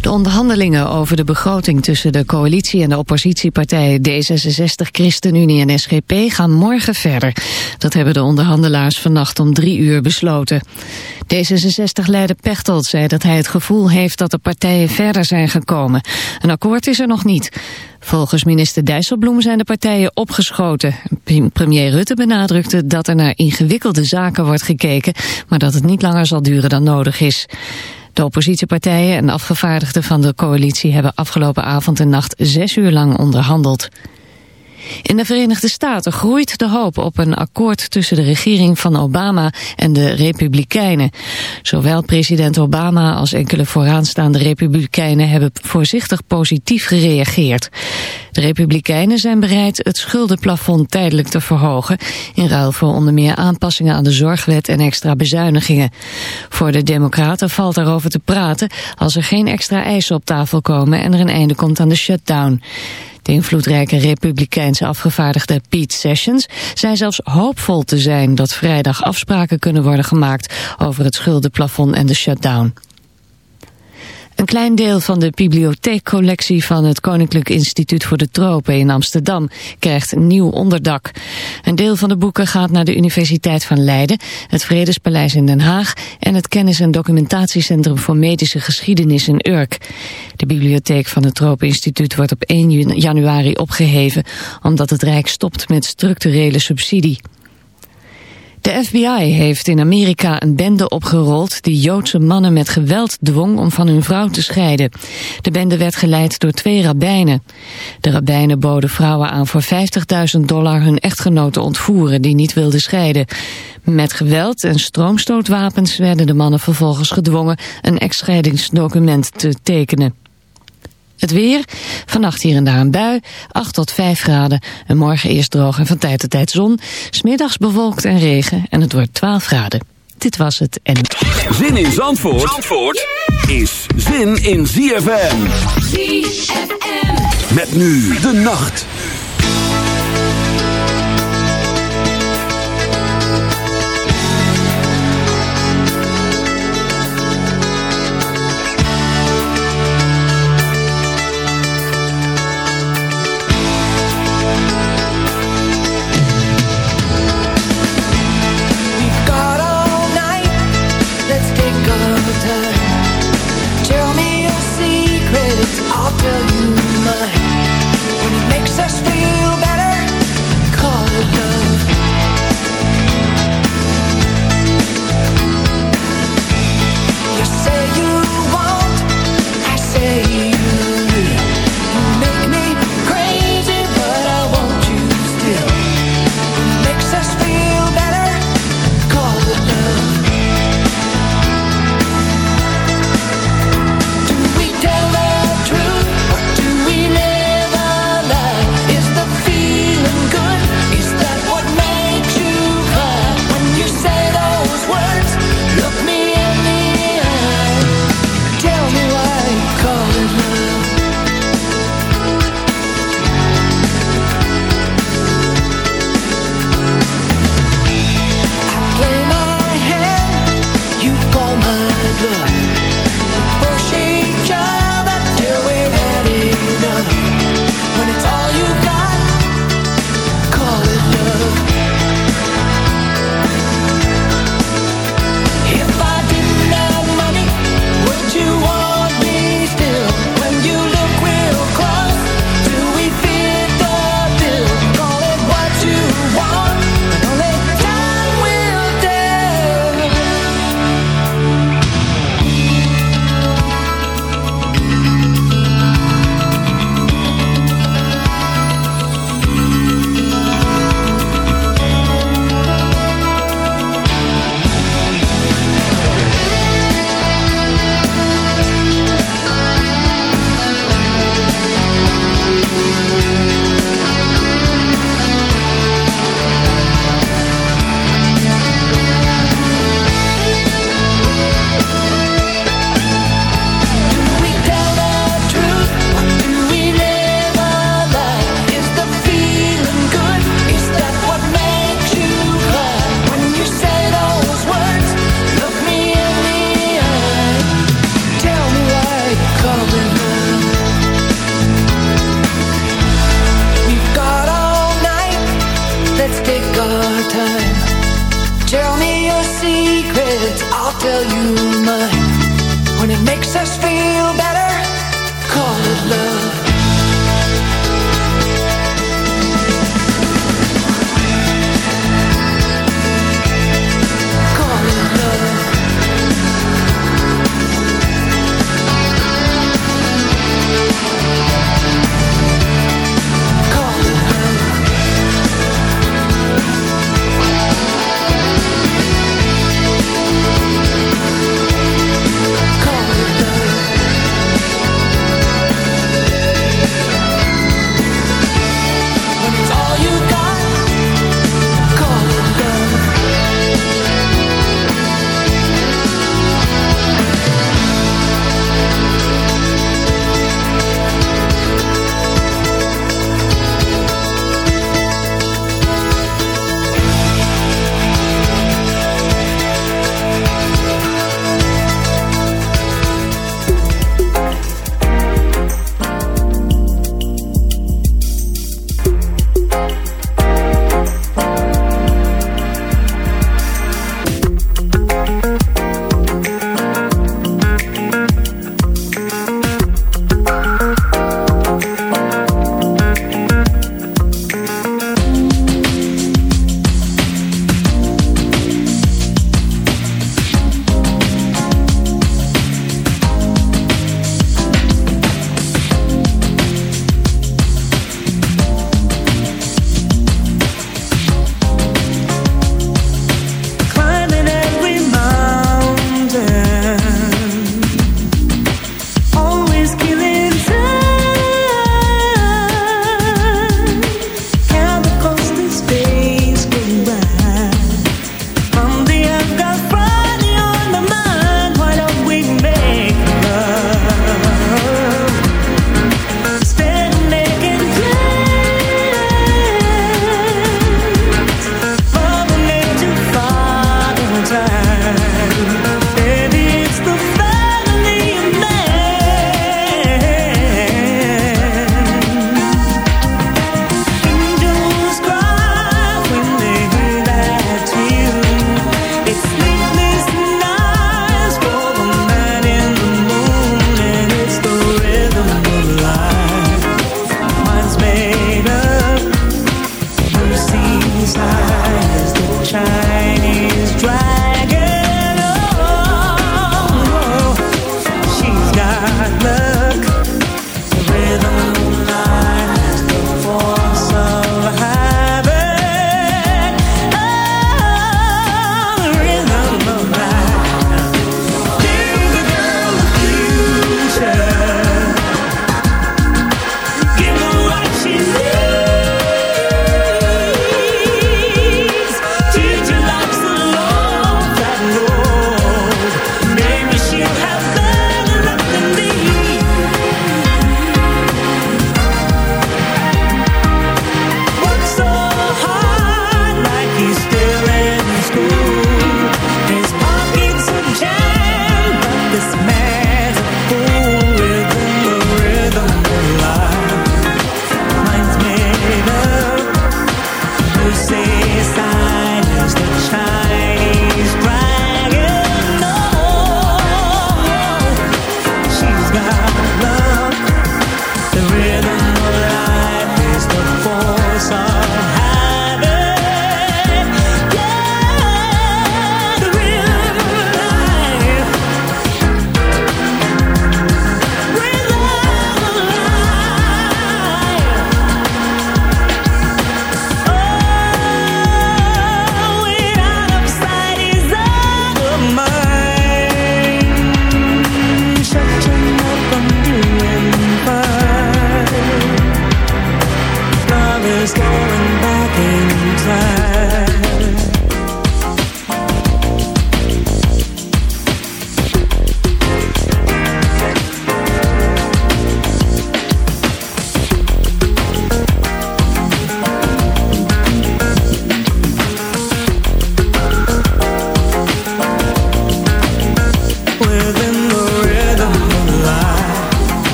De onderhandelingen over de begroting tussen de coalitie en de oppositiepartijen D66, ChristenUnie en SGP gaan morgen verder. Dat hebben de onderhandelaars vannacht om drie uur besloten. D66-leider Pechtold zei dat hij het gevoel heeft dat de partijen verder zijn gekomen. Een akkoord is er nog niet. Volgens minister Dijsselbloem zijn de partijen opgeschoten. Premier Rutte benadrukte dat er naar ingewikkelde zaken wordt gekeken, maar dat het niet langer zal duren dan nodig is. De oppositiepartijen en afgevaardigden van de coalitie hebben afgelopen avond en nacht zes uur lang onderhandeld. In de Verenigde Staten groeit de hoop op een akkoord tussen de regering van Obama en de Republikeinen. Zowel president Obama als enkele vooraanstaande Republikeinen hebben voorzichtig positief gereageerd. De Republikeinen zijn bereid het schuldenplafond tijdelijk te verhogen, in ruil voor onder meer aanpassingen aan de zorgwet en extra bezuinigingen. Voor de Democraten valt daarover te praten als er geen extra eisen op tafel komen en er een einde komt aan de shutdown. De invloedrijke republikeinse afgevaardigde Pete Sessions zei zelfs hoopvol te zijn dat vrijdag afspraken kunnen worden gemaakt over het schuldenplafond en de shutdown. Een klein deel van de bibliotheekcollectie van het Koninklijk Instituut voor de Tropen in Amsterdam krijgt nieuw onderdak. Een deel van de boeken gaat naar de Universiteit van Leiden, het Vredespaleis in Den Haag en het Kennis- en Documentatiecentrum voor Medische Geschiedenis in Urk. De bibliotheek van het Tropeninstituut wordt op 1 januari opgeheven omdat het Rijk stopt met structurele subsidie. De FBI heeft in Amerika een bende opgerold die Joodse mannen met geweld dwong om van hun vrouw te scheiden. De bende werd geleid door twee rabbijnen. De rabbijnen boden vrouwen aan voor 50.000 dollar hun echtgenoten te ontvoeren die niet wilden scheiden. Met geweld en stroomstootwapens werden de mannen vervolgens gedwongen een echtscheidingsdocument te tekenen. Het weer, vannacht hier en daar een bui, 8 tot 5 graden. En morgen eerst droog en van tijd tot tijd zon. Smiddags bewolkt en regen en het wordt 12 graden. Dit was het en... Zin in Zandvoort, Zandvoort is zin in ZFM. ZFM. Met nu de nacht.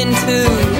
into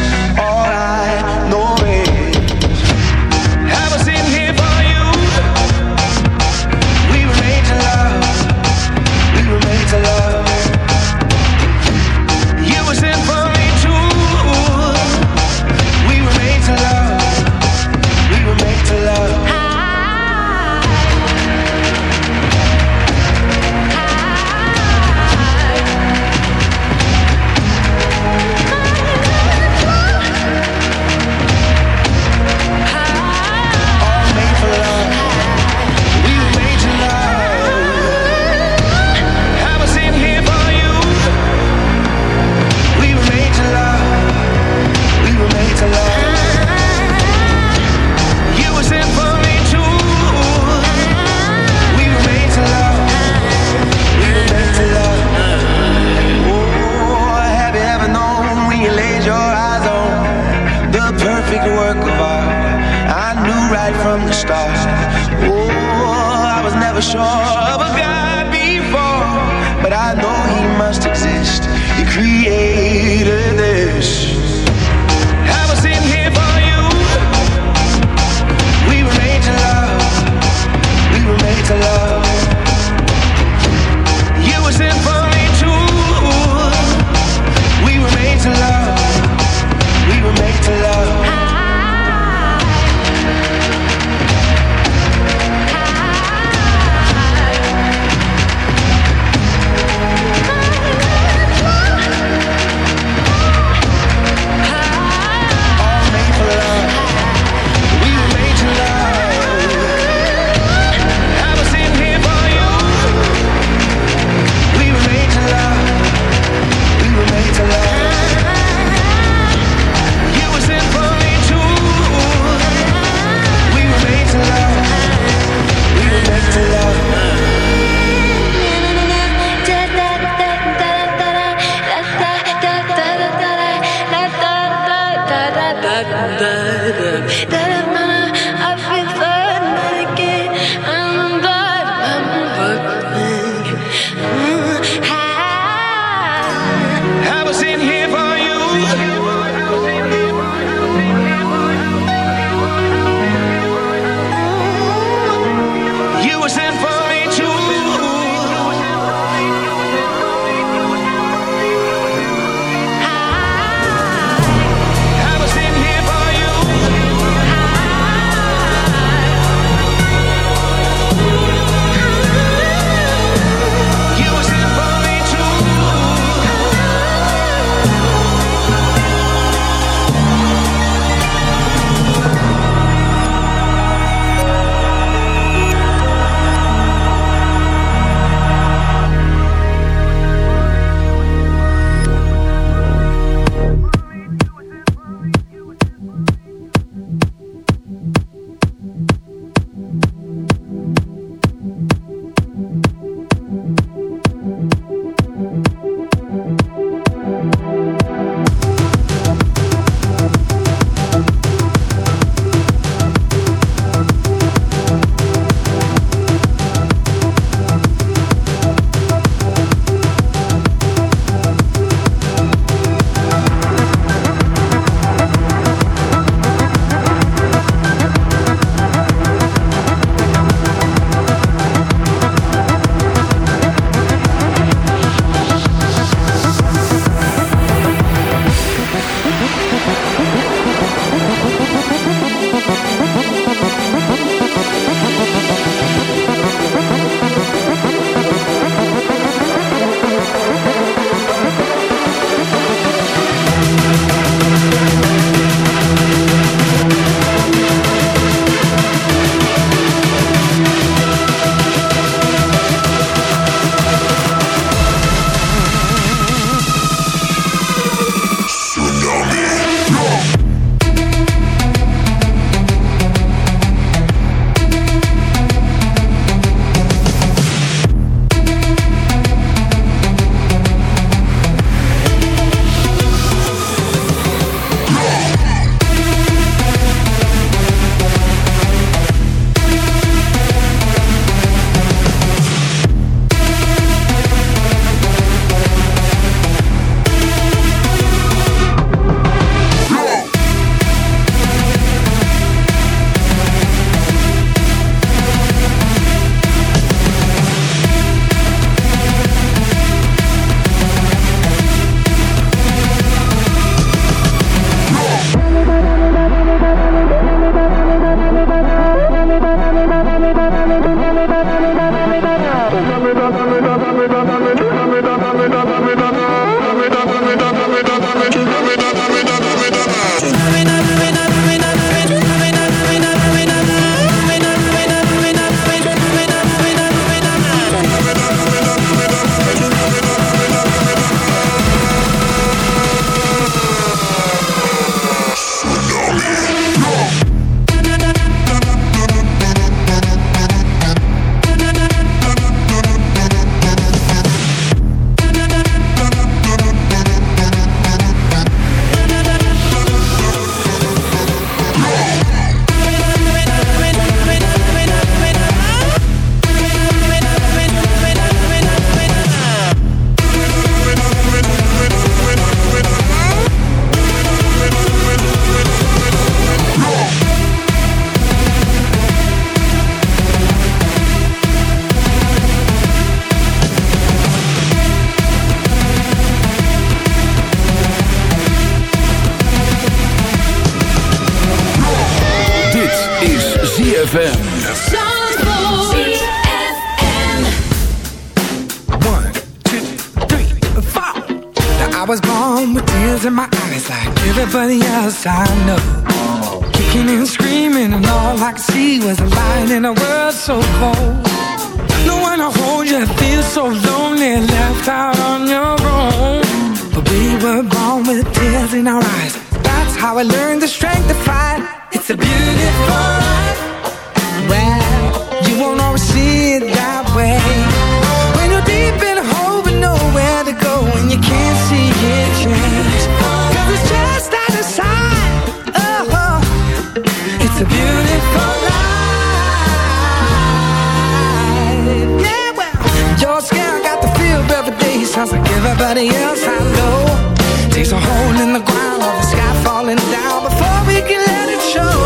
somebody else I know. Takes a hole in the ground of the sky falling down Before we can let it show.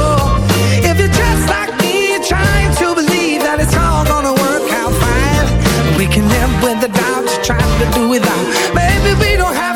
If you're just like me, you're trying to believe That it's all gonna work out fine. We can live with the doubts, trying to do without. Maybe we don't have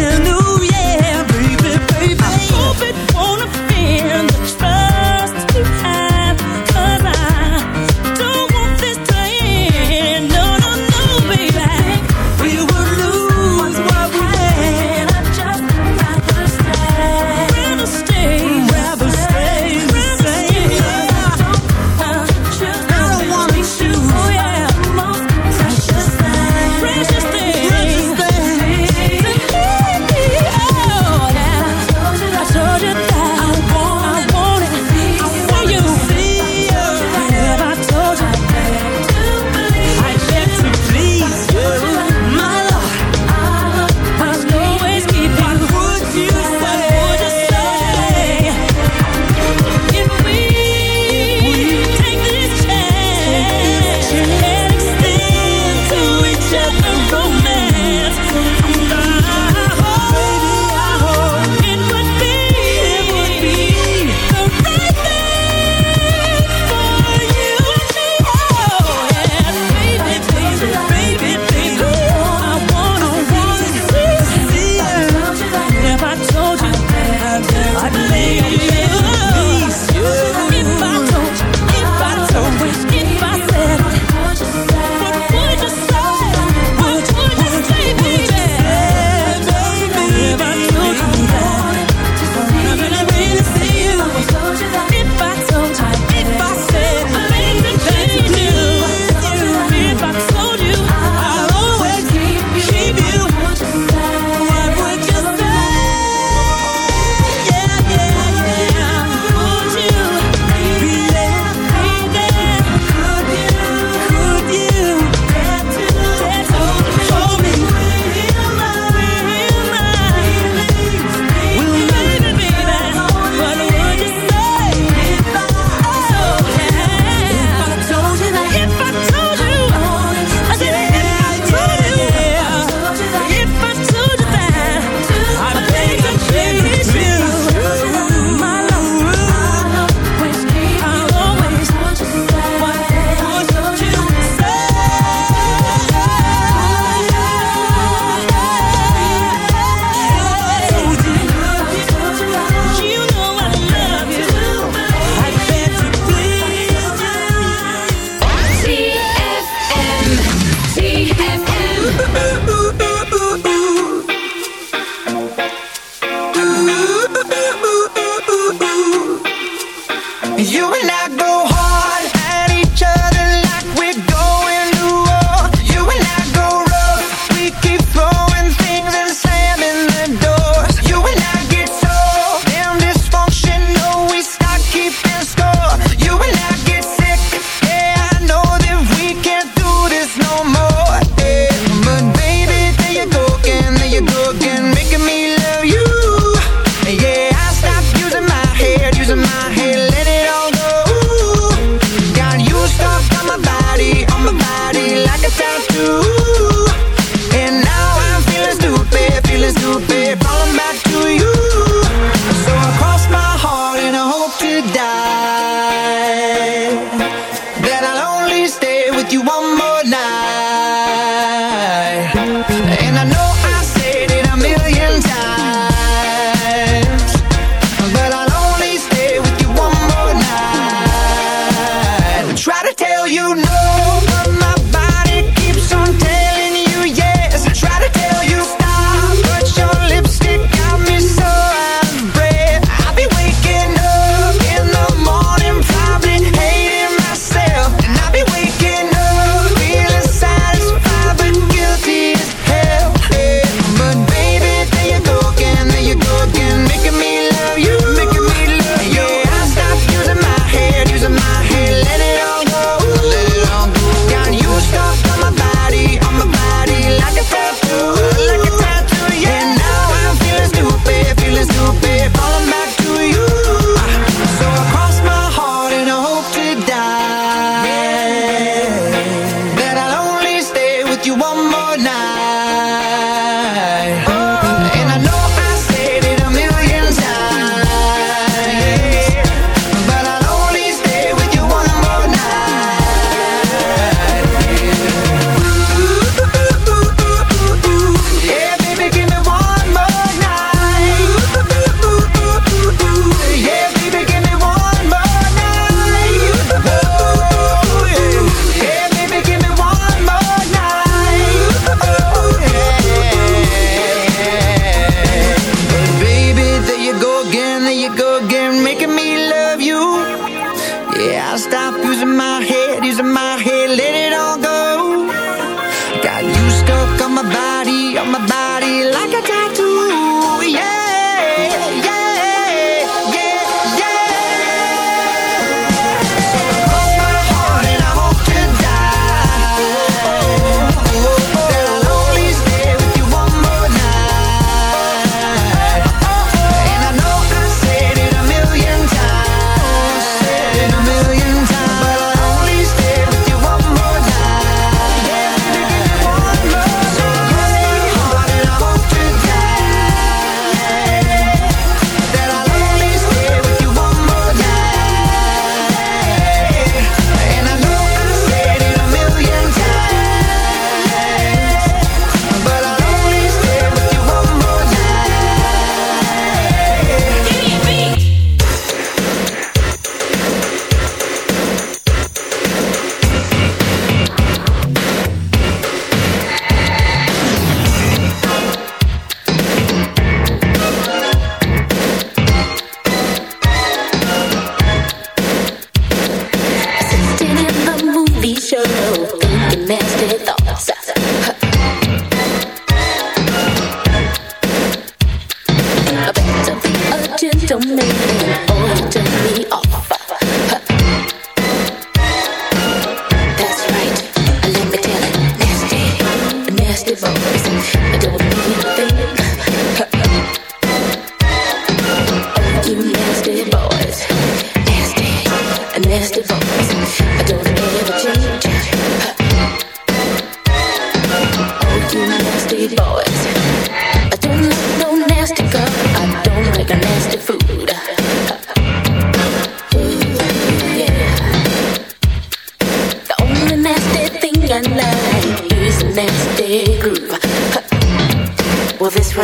in the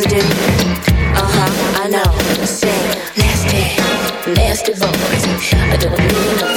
Uh huh, I know. Say nasty, nasty voice. I don't need no